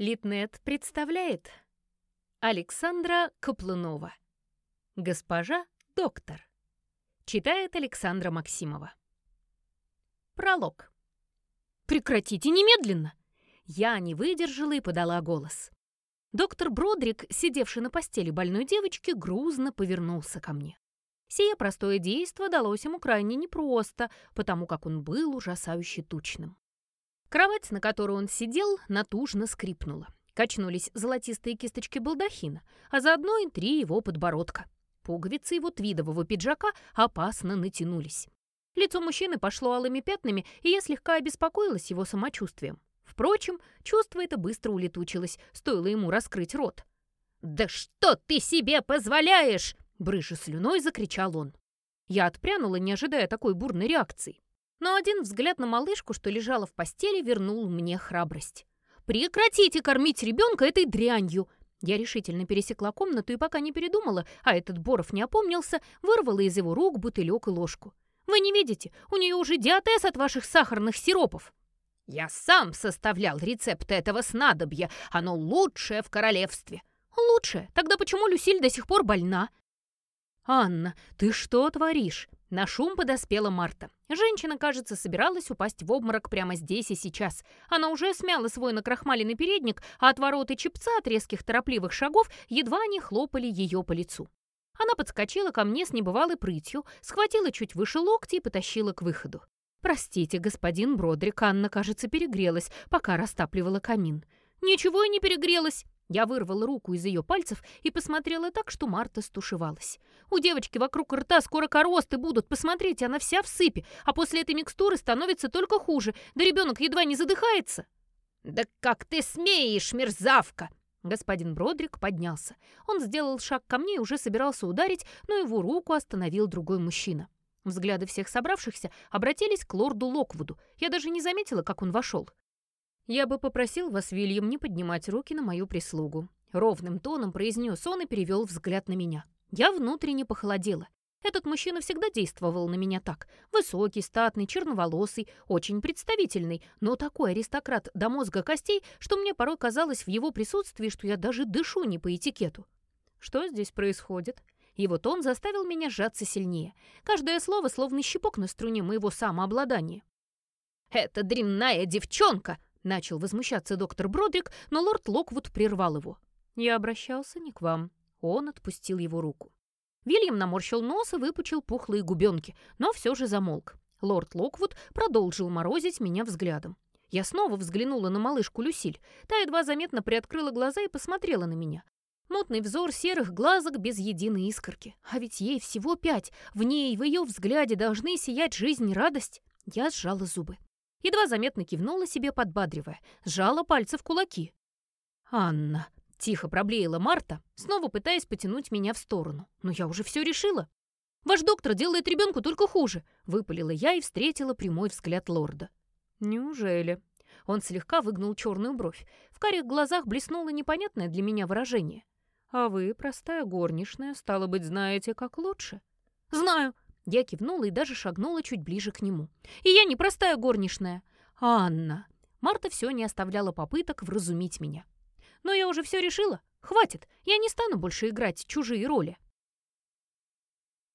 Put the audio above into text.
Литнет представляет Александра Каплунова Госпожа доктор Читает Александра Максимова Пролог «Прекратите немедленно!» Я не выдержала и подала голос. Доктор Бродрик, сидевший на постели больной девочки, грузно повернулся ко мне. Сие простое действо далось ему крайне непросто, потому как он был ужасающе тучным. Кровать, на которой он сидел, натужно скрипнула. Качнулись золотистые кисточки балдахина, а заодно и три его подбородка. Пуговицы его твидового пиджака опасно натянулись. Лицо мужчины пошло алыми пятнами, и я слегка обеспокоилась его самочувствием. Впрочем, чувство это быстро улетучилось, стоило ему раскрыть рот. «Да что ты себе позволяешь?» — брыжа слюной закричал он. Я отпрянула, не ожидая такой бурной реакции. Но один взгляд на малышку, что лежала в постели, вернул мне храбрость. «Прекратите кормить ребенка этой дрянью!» Я решительно пересекла комнату и пока не передумала, а этот Боров не опомнился, вырвала из его рук бутылек и ложку. «Вы не видите, у нее уже диатез от ваших сахарных сиропов!» «Я сам составлял рецепт этого снадобья. Оно лучшее в королевстве». «Лучшее? Тогда почему Люсиль до сих пор больна?» «Анна, ты что творишь?» На шум подоспела Марта. Женщина, кажется, собиралась упасть в обморок прямо здесь и сейчас. Она уже смяла свой накрахмаленный передник, а отвороты чепца от резких торопливых шагов едва не хлопали ее по лицу. Она подскочила ко мне с небывалой прытью, схватила чуть выше локти и потащила к выходу. «Простите, господин Бродрик, Анна, кажется, перегрелась, пока растапливала камин». «Ничего и не перегрелась!» Я вырвала руку из ее пальцев и посмотрела так, что Марта стушевалась. «У девочки вокруг рта скоро коросты будут, посмотрите, она вся в сыпи, а после этой микстуры становится только хуже, да ребенок едва не задыхается». «Да как ты смеешь, мерзавка!» Господин Бродрик поднялся. Он сделал шаг ко мне и уже собирался ударить, но его руку остановил другой мужчина. Взгляды всех собравшихся обратились к лорду Локвуду. Я даже не заметила, как он вошел. «Я бы попросил вас, Вильям, не поднимать руки на мою прислугу». Ровным тоном произнес он и перевел взгляд на меня. Я внутренне похолодела. Этот мужчина всегда действовал на меня так. Высокий, статный, черноволосый, очень представительный, но такой аристократ до мозга костей, что мне порой казалось в его присутствии, что я даже дышу не по этикету. Что здесь происходит? Его тон заставил меня сжаться сильнее. Каждое слово словно щепок на струне моего самообладания. «Эта дрянная девчонка!» Начал возмущаться доктор Бродрик, но лорд Локвуд прервал его. «Я обращался не к вам». Он отпустил его руку. Вильям наморщил нос и выпучил пухлые губенки, но все же замолк. Лорд Локвуд продолжил морозить меня взглядом. Я снова взглянула на малышку Люсиль. Та едва заметно приоткрыла глаза и посмотрела на меня. Мутный взор серых глазок без единой искорки. А ведь ей всего пять. В ней, в ее взгляде должны сиять жизнь и радость. Я сжала зубы. Едва заметно кивнула себе, подбадривая, сжала пальцы в кулаки. «Анна», — тихо проблеяла Марта, снова пытаясь потянуть меня в сторону. «Но я уже все решила». «Ваш доктор делает ребенку только хуже», — выпалила я и встретила прямой взгляд лорда. «Неужели?» Он слегка выгнул черную бровь. В карих глазах блеснуло непонятное для меня выражение. «А вы, простая горничная, стало быть, знаете, как лучше?» «Знаю», я кивнула и даже шагнула чуть ближе к нему. «И я не простая горничная!» «Анна!» Марта все не оставляла попыток вразумить меня. «Но я уже все решила. Хватит, я не стану больше играть чужие роли».